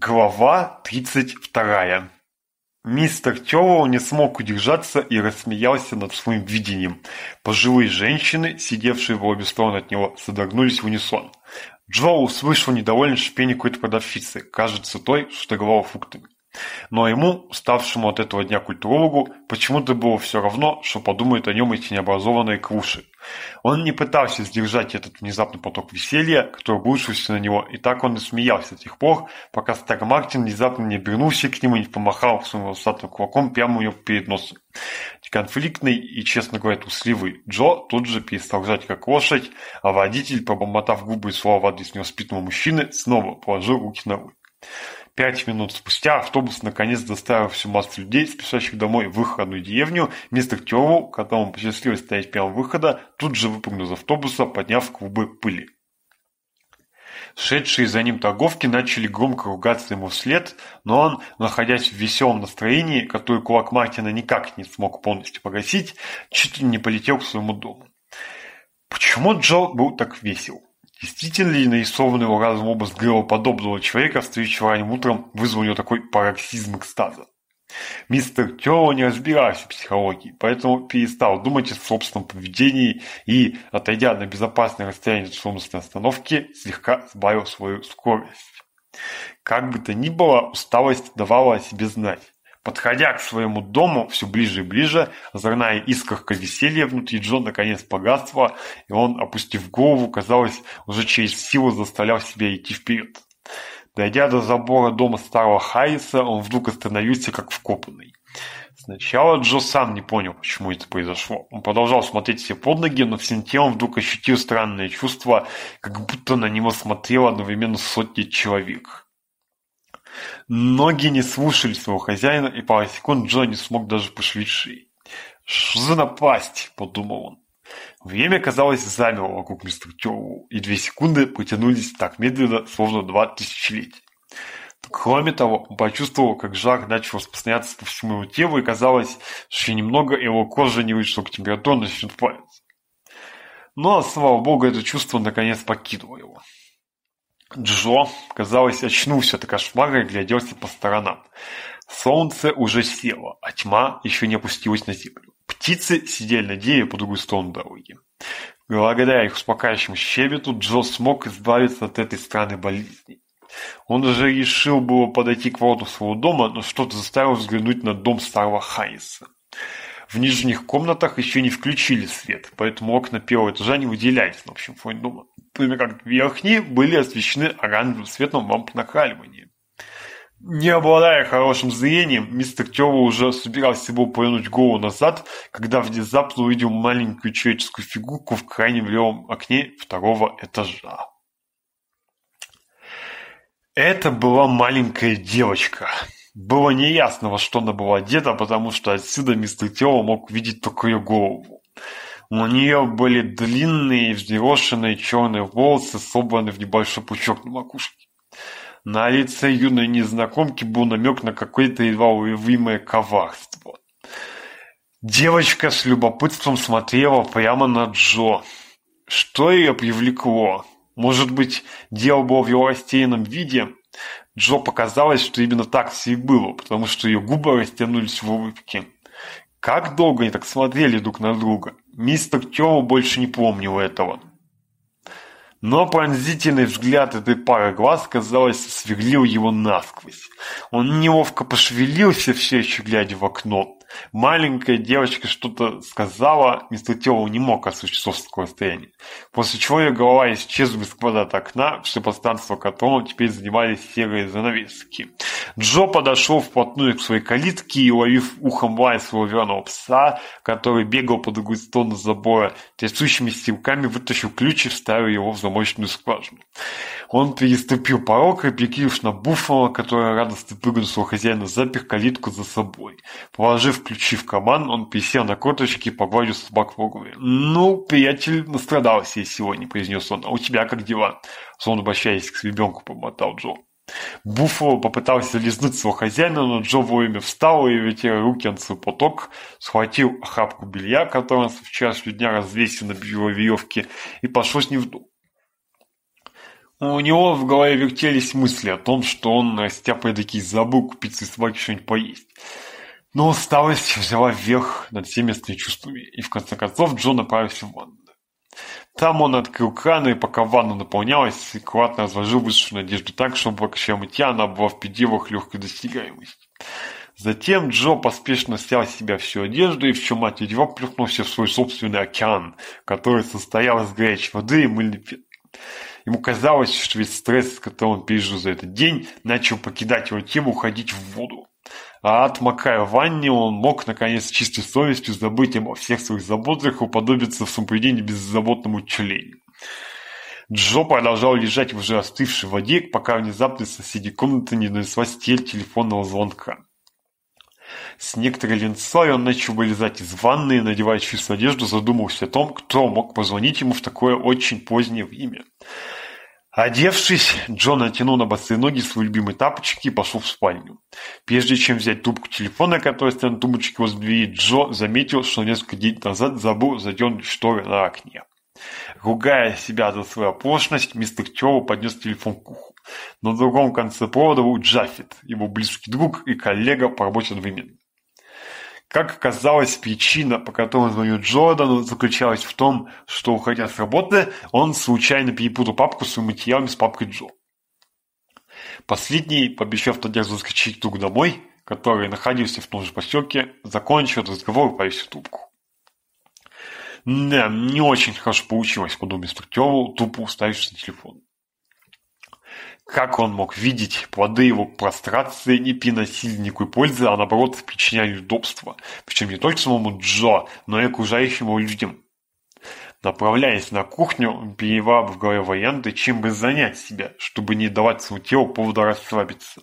Глава 32. Мистер Тёвол не смог удержаться и рассмеялся над своим видением. Пожилые женщины, сидевшие в обе стороны от него, содрогнулись в унисон. Джо услышал недовольный шпение какой-то продавщицы, кажется той, что торговала фруктами. Но ему, ставшему от этого дня культурологу, почему-то было все равно, что подумают о нем эти необразованные клуши. Он не пытался сдержать этот внезапный поток веселья, который обрушился на него, и так он и смеялся до тех пор, пока Стар Мартин внезапно не обернулся к нему и не помахал своим волосатым кулаком прямо у него перед носом. Конфликтный и, честно говоря, трусливый Джо тут же перестал жать как лошадь, а водитель, пробормотав грубые слова в адрес невоспитанного мужчины, снова положил руки на руль. Пять минут спустя автобус наконец доставил 17 людей, спешащих домой в выходную родную деревню. Мистер Тёву, которому посчастливилось стоять прямо выхода, тут же выпрыгнул из автобуса, подняв клубы пыли. Шедшие за ним торговки начали громко ругаться ему вслед, но он, находясь в веселом настроении, которое кулак Мартина никак не смог полностью погасить, чуть ли не полетел к своему дому. Почему Джо был так весел? Действительно ли нарисованного разум образ подобного человека, встретившего ранним утром, вызвал у него такой пароксизм экстаза? Мистер Тёва не разбирался в психологии, поэтому перестал думать о собственном поведении и, отойдя на безопасное расстояние от солнечной остановки, слегка сбавил свою скорость. Как бы то ни было, усталость давала о себе знать. Подходя к своему дому все ближе и ближе, озорная искорка веселья внутри Джо наконец погасла, и он, опустив голову, казалось, уже через силу заставлял себя идти вперед. Дойдя до забора дома старого Хайса, он вдруг остановился как вкопанный. Сначала Джо сам не понял, почему это произошло. Он продолжал смотреть себе под ноги, но всем телом вдруг ощутил странное чувство, как будто на него смотрело одновременно сотни человек. Ноги не слушали своего хозяина, и пару секунд Джо не смог даже пошевелить шеи. «Что за напасть?» – подумал он. Время, казалось, замерло вокруг мистера Тёрву, и две секунды потянулись так медленно, словно два тысячелетия. Кроме того, он почувствовал, как жар начал распространяться по всему его телу, и казалось, что немного его кожа не вышла к температуре, начнет плавиться. Но, слава богу, это чувство наконец покинуло его. Джо, казалось, очнулся, так ошварый гляделся по сторонам. Солнце уже село, а тьма еще не опустилась на землю. Птицы сидели на дереве по другую сторону дороги. Благодаря их успокаивающему щебету Джо смог избавиться от этой странной болезни. Он уже решил было подойти к вороту своего дома, но что-то заставило взглянуть на дом старого Хайса. В нижних комнатах еще не включили свет, поэтому окна первого этажа не выделялись на общем фоне дома например, верхние были освещены оранжевым светом ламп накаливания. Не обладая хорошим зрением, мистер Тёва уже собирался его повернуть голову назад, когда внезапно увидел маленькую человеческую фигурку в крайнем левом окне второго этажа. Это была маленькая девочка. Было неясно, во что она была одета, потому что отсюда мистер Тёва мог видеть только ее голову. У нее были длинные и взъерошенные черные волосы, собранные в небольшой пучок на макушке. На лице юной незнакомки был намек на какое-то едва уловимое коварство. Девочка с любопытством смотрела прямо на Джо. Что ее привлекло? Может быть, дело было в его рассеянном виде? Джо показалось, что именно так все и было, потому что ее губы растянулись в улыбке. Как долго они так смотрели друг на друга? мисс Пыхтева больше не помнил этого. Но пронзительный взгляд этой пары глаз, казалось, сверлил его насквозь. Он неловко пошевелился, все еще глядя в окно. Маленькая девочка что-то сказала, и Светлова не мог осуществить такое состояние, после чего ее голова исчезла из квадрата окна, все пространство которого теперь занимались серые занавески. Джо подошел вплотную к своей калитке и, уловив ухом лай своего верного пса, который бегал по другую сторону забора, трясущими стилками вытащил ключ и вставил его в замочную скважину. Он переступил порог и, перекинувшись на буфало, которое радостно прыгнул своего хозяина, запер калитку за собой. Положив включив карман, он присел на корточки и погладил собак по «Ну, приятель, настрадался сегодня», — произнес он. «А у тебя как дела?» Сон, обращаясь к ребенку, помотал Джо. Буффало попытался лизнуть своего хозяина, но Джо вовремя встал и, вытирая руки от свой поток, схватил охапку белья, которое со вчерашнего дня развесил на бельевой веревке, и пошел с ним в дом. У него в голове вертелись мысли о том, что он, растя такие забыл купить своей собаке что-нибудь поесть. Ну, Но усталость взяла верх над всеми чувствами, и в конце концов Джо направился в ванну. Там он открыл кран, и пока ванна наполнялась, аккуратно разложил высшую надежду так, чтобы вообще мытья она была в пределах легкой достигаемости. Затем Джо поспешно снял с себя всю одежду и, в чем мать его, плюхнулся в свой собственный океан, который состоял из горячей воды и мыльной пены. Ему казалось, что весь стресс, который он пережил за этот день, начал покидать его тело, уходить в воду. А отмокая в ванне, он мог, наконец, чистой совестью забыть о всех своих заботах и уподобиться в самопредении беззаботному члену. Джо продолжал лежать в уже остывшей воде, пока внезапно из соседней комнаты не донеслась тель телефонного звонка. С некоторой ленцой он начал вылезать из ванны и, надевая чистую одежду, задумался о том, кто мог позвонить ему в такое очень позднее время. Одевшись, Джон натянул на босые ноги свои любимые тапочки и пошел в спальню. Прежде чем взять трубку телефона, который стоял на тумбочке возле двери, Джо заметил, что несколько дней назад забыл задернуть шторы на окне. Ругая себя за свою оплошность, мистер Тёва поднес телефон к уху. На другом конце провода был Джаффет, его близкий друг и коллега по работе одновременно. Как оказалось, причина, по которой он узнает Джордану, заключалась в том, что, уходя с работы, он случайно перепутал папку с материалами с папкой Джо. Последний, пообещав надежду заскочить друг домой, который находился в том же поселке, закончил разговор и повесил трубку. Да, не очень хорошо получилось, подумал Структеву, тупо уставившись на телефон. Как он мог видеть, плоды его прострации не приносили никакой пользы, а наоборот причиняли удобства, причем не только самому Джо, но и окружающим его людям. Направляясь на кухню, он перевал в голове варианты, чем бы занять себя, чтобы не давать своему телу повода расслабиться.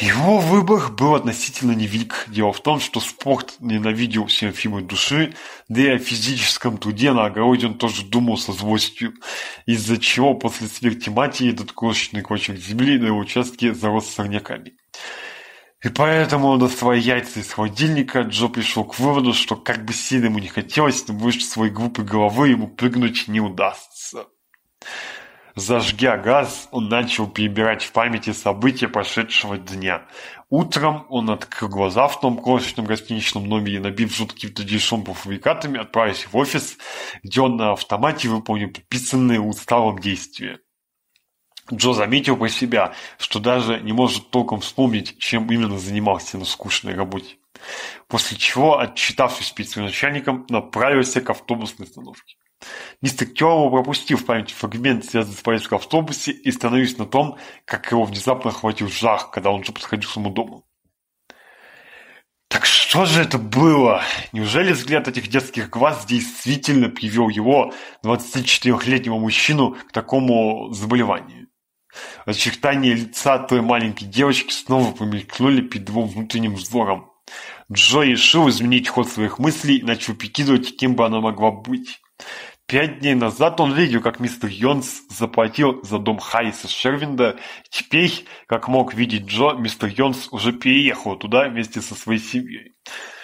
Его выбор был относительно невелик. Дело в том, что спорт ненавидел Серафимы души, да и о физическом труде на огороде он тоже думал со злостью, из-за чего после смерти матери этот крошечный кочек земли на его участке зарос сорняками. И поэтому, доставая яйца из холодильника, Джо пришел к выводу, что как бы сильно ему не хотелось, но выше своей глупой головы ему прыгнуть не удастся. Зажгя газ, он начал перебирать в памяти события прошедшего дня. Утром он открыл глаза в том крошечном гостиничном номере, набив жутки в дешевым пуфовикатами, отправился в офис, где он на автомате выполнил подписанные уставом действия. Джо заметил про себя, что даже не может толком вспомнить, чем именно занимался на скучной работе. После чего, отчитавшись перед начальником, направился к автобусной остановке. Нестыкёва, пропустив в памяти фрагмент, связанный с поездкой в автобусе, и становясь на том, как его внезапно охватил жар, когда он уже подходил к своему дому. Так что же это было? Неужели взгляд этих детских глаз действительно привел его, 24-летнего мужчину, к такому заболеванию? Очертания лица той маленькой девочки снова помелькнули перед его внутренним взором. Джо решил изменить ход своих мыслей и начал прикидывать, кем бы она могла быть. Пять дней назад он видел, как мистер Йонс заплатил за дом Хайса Шервинда. Теперь, как мог видеть Джо, мистер Йонс уже переехал туда вместе со своей семьей.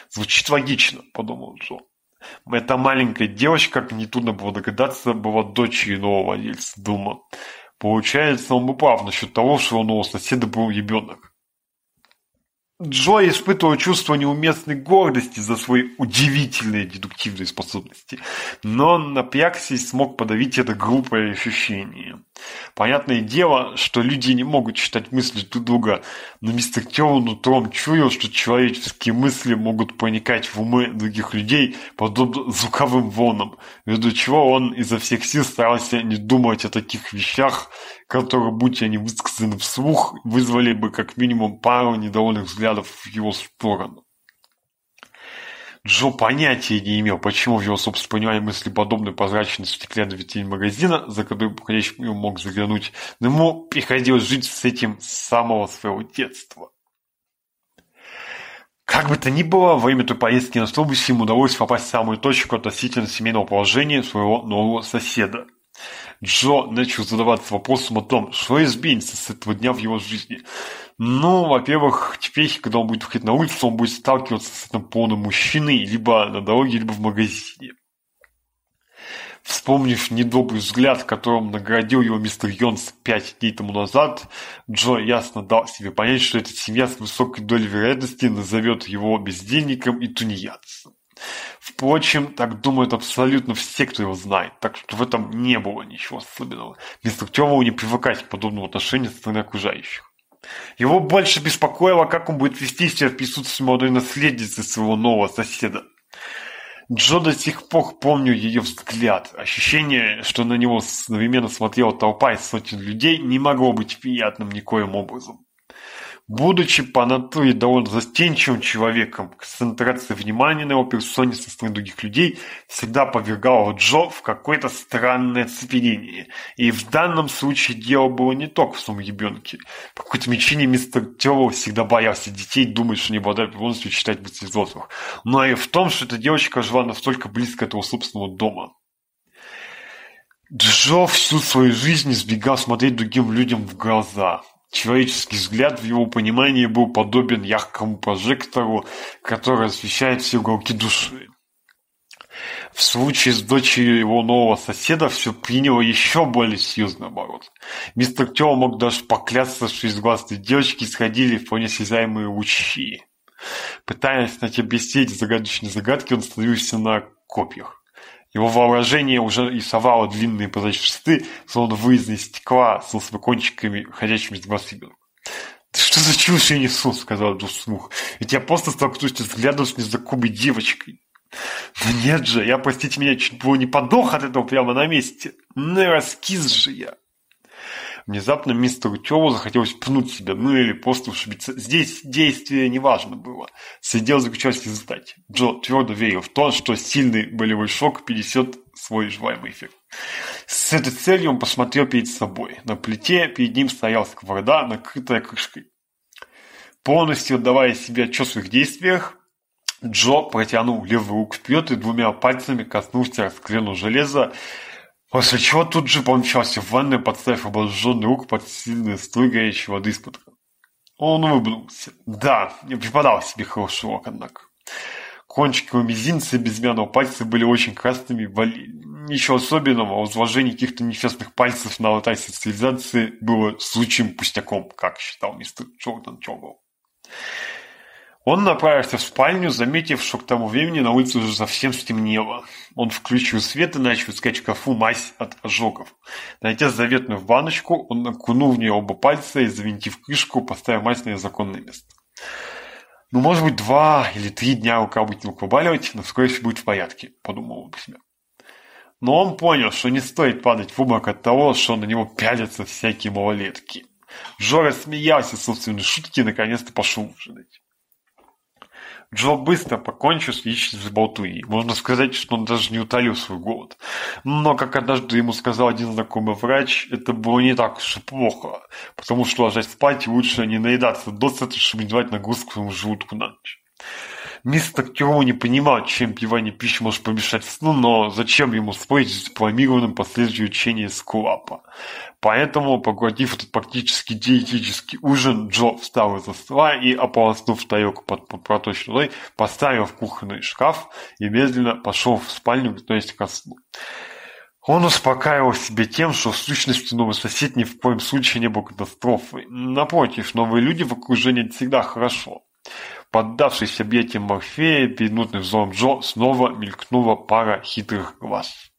«Звучит логично», — подумал Джо. Эта маленькая девочка, как нетрудно было догадаться, была дочерью нового владельца дома. Получается, он был прав насчет того, что у нового соседа был ребенок. Джо испытывал чувство неуместной гордости за свои удивительные дедуктивные способности, но он напрягся и смог подавить это глупое ощущение. Понятное дело, что люди не могут читать мысли друг друга, но мистер Келлан утром чуял, что человеческие мысли могут проникать в умы других людей, подобно звуковым волнам, ввиду чего он изо всех сил старался не думать о таких вещах, которые, будь они высказаны вслух, вызвали бы как минимум пару недовольных взглядов в его сторону. Джо понятия не имел, почему в его собственном понимании мысли подобной прозрачности стеклянный витрин магазина, за который проходящий мимо мог заглянуть, но ему приходилось жить с этим с самого своего детства. Как бы то ни было, во время той поездки на автобусе ему удалось попасть в самую точку относительно семейного положения своего нового соседа. Джо начал задаваться вопросом о том, что изменится с этого дня в его жизни. Ну, во-первых, теперь, когда он будет выходить на улицу, он будет сталкиваться с этим полным мужчиной либо на дороге, либо в магазине. Вспомнив недобрый взгляд, которым наградил его мистер Йонс пять дней тому назад, Джо ясно дал себе понять, что эта семья с высокой долей вероятности назовет его бездельником и тунеядцем. Впрочем, так думают абсолютно все, кто его знает, так что в этом не было ничего особенного. Бестуктеву не привыкать к подобному отношению со стороны окружающих. Его больше беспокоило, как он будет вести себя в присутствии молодой наследницы своего нового соседа. Джо до сих пор помню ее взгляд. Ощущение, что на него одновременно смотрела толпа из сотен людей, не могло быть приятным никоим образом будучи по натуре довольно застенчивым человеком, концентрация внимания на его персоне со стороны других людей всегда повергала Джо в какое-то странное оцепенение. И в данном случае дело было не только в своем ребенке. По какой-то причине мистер Тёрл всегда боялся детей, думая, что не обладает полностью читать мысли взрослых. Но и в том, что эта девочка жила настолько близко от его собственного дома. Джо всю свою жизнь избегал смотреть другим людям в глаза – Человеческий взгляд в его понимании был подобен яркому прожектору, который освещает все уголки души. В случае с дочерью его нового соседа все приняло еще более серьезный оборот. Мистер Тёва мог даже поклясться, что из глаз этой девочки исходили вполне связаемые лучи. Пытаясь начать объяснить загадочные загадки, он становился на копьях. Его воображение уже рисовало длинные прозрачные шесты, словно вырезанные из стекла, с острокончиками, ходящими с гвоздями. «Ты что за чушь я несу?» — сказал Джо вслух. «Ведь я просто столкнусь взглядом с незнакомой девочкой». «Да нет же, я, простите меня, чуть было не подох от этого прямо на месте. Ну, раскис же я!» Внезапно вместо Тёву захотелось пнуть себя, ну или просто ушибиться. Здесь действие неважно было. Сидел заключалось в результате. Джо твердо верил в то, что сильный болевой шок перенесет свой желаемый эффект. С этой целью он посмотрел перед собой. На плите перед ним стояла сковорода, накрытая крышкой. Полностью отдавая себе отчет в своих действиях, Джо протянул левую руку вперед и двумя пальцами коснулся расклену железа, После чего тут же помчался в ванную, подставив обожженный лук под сильные струи горячей воды из-под Он улыбнулся. Да, не припадал себе хороший урок, однако. Кончики у мизинца и безымянного пальца были очень красными и болели. Ничего особенного, а возложение каких-то нефестных пальцев на алтарь социализации было случаем пустяком, как считал мистер Джордан Чогл. Он направился в спальню, заметив, что к тому времени на улице уже совсем стемнело. Он включил свет и начал искать в шкафу мазь от ожогов. Найдя заветную баночку, он окунул в нее оба пальца и, завинтив крышку, поставил мазь на ее законное место. Ну, может быть, два или три дня рука будет не выкобаливать, но вскоре все будет в порядке, подумал он про себя. Но он понял, что не стоит падать в обморок от того, что на него пялятся всякие малолетки. Жора смеялся собственной шутки и наконец-то пошел ужинать. Джо быстро покончил с яичницей болтуи. Можно сказать, что он даже не утолил свой голод. Но, как однажды ему сказал один знакомый врач, это было не так уж и плохо, потому что ложась спать, лучше не наедаться досыта, чтобы не давать нагрузку своему желудку на ночь. Мистер Киро не понимал, чем пивание пищи может помешать сну, но зачем ему спорить с дипломированным последствием учения Скулапа. Поэтому, поглотив этот практически диетический ужин, Джо встал из-за стола и, ополоснув тарелку под проточной водой, поставил в кухонный шкаф и медленно пошел в спальню, готовясь ко сну. Он успокаивал себя тем, что в сущности новый сосед ни в коем случае не был катастрофой. Напротив, новые люди в окружении всегда хорошо. Поддавшись объятиям Морфея перед нудным взором Джо, снова мелькнула пара хитрых глаз.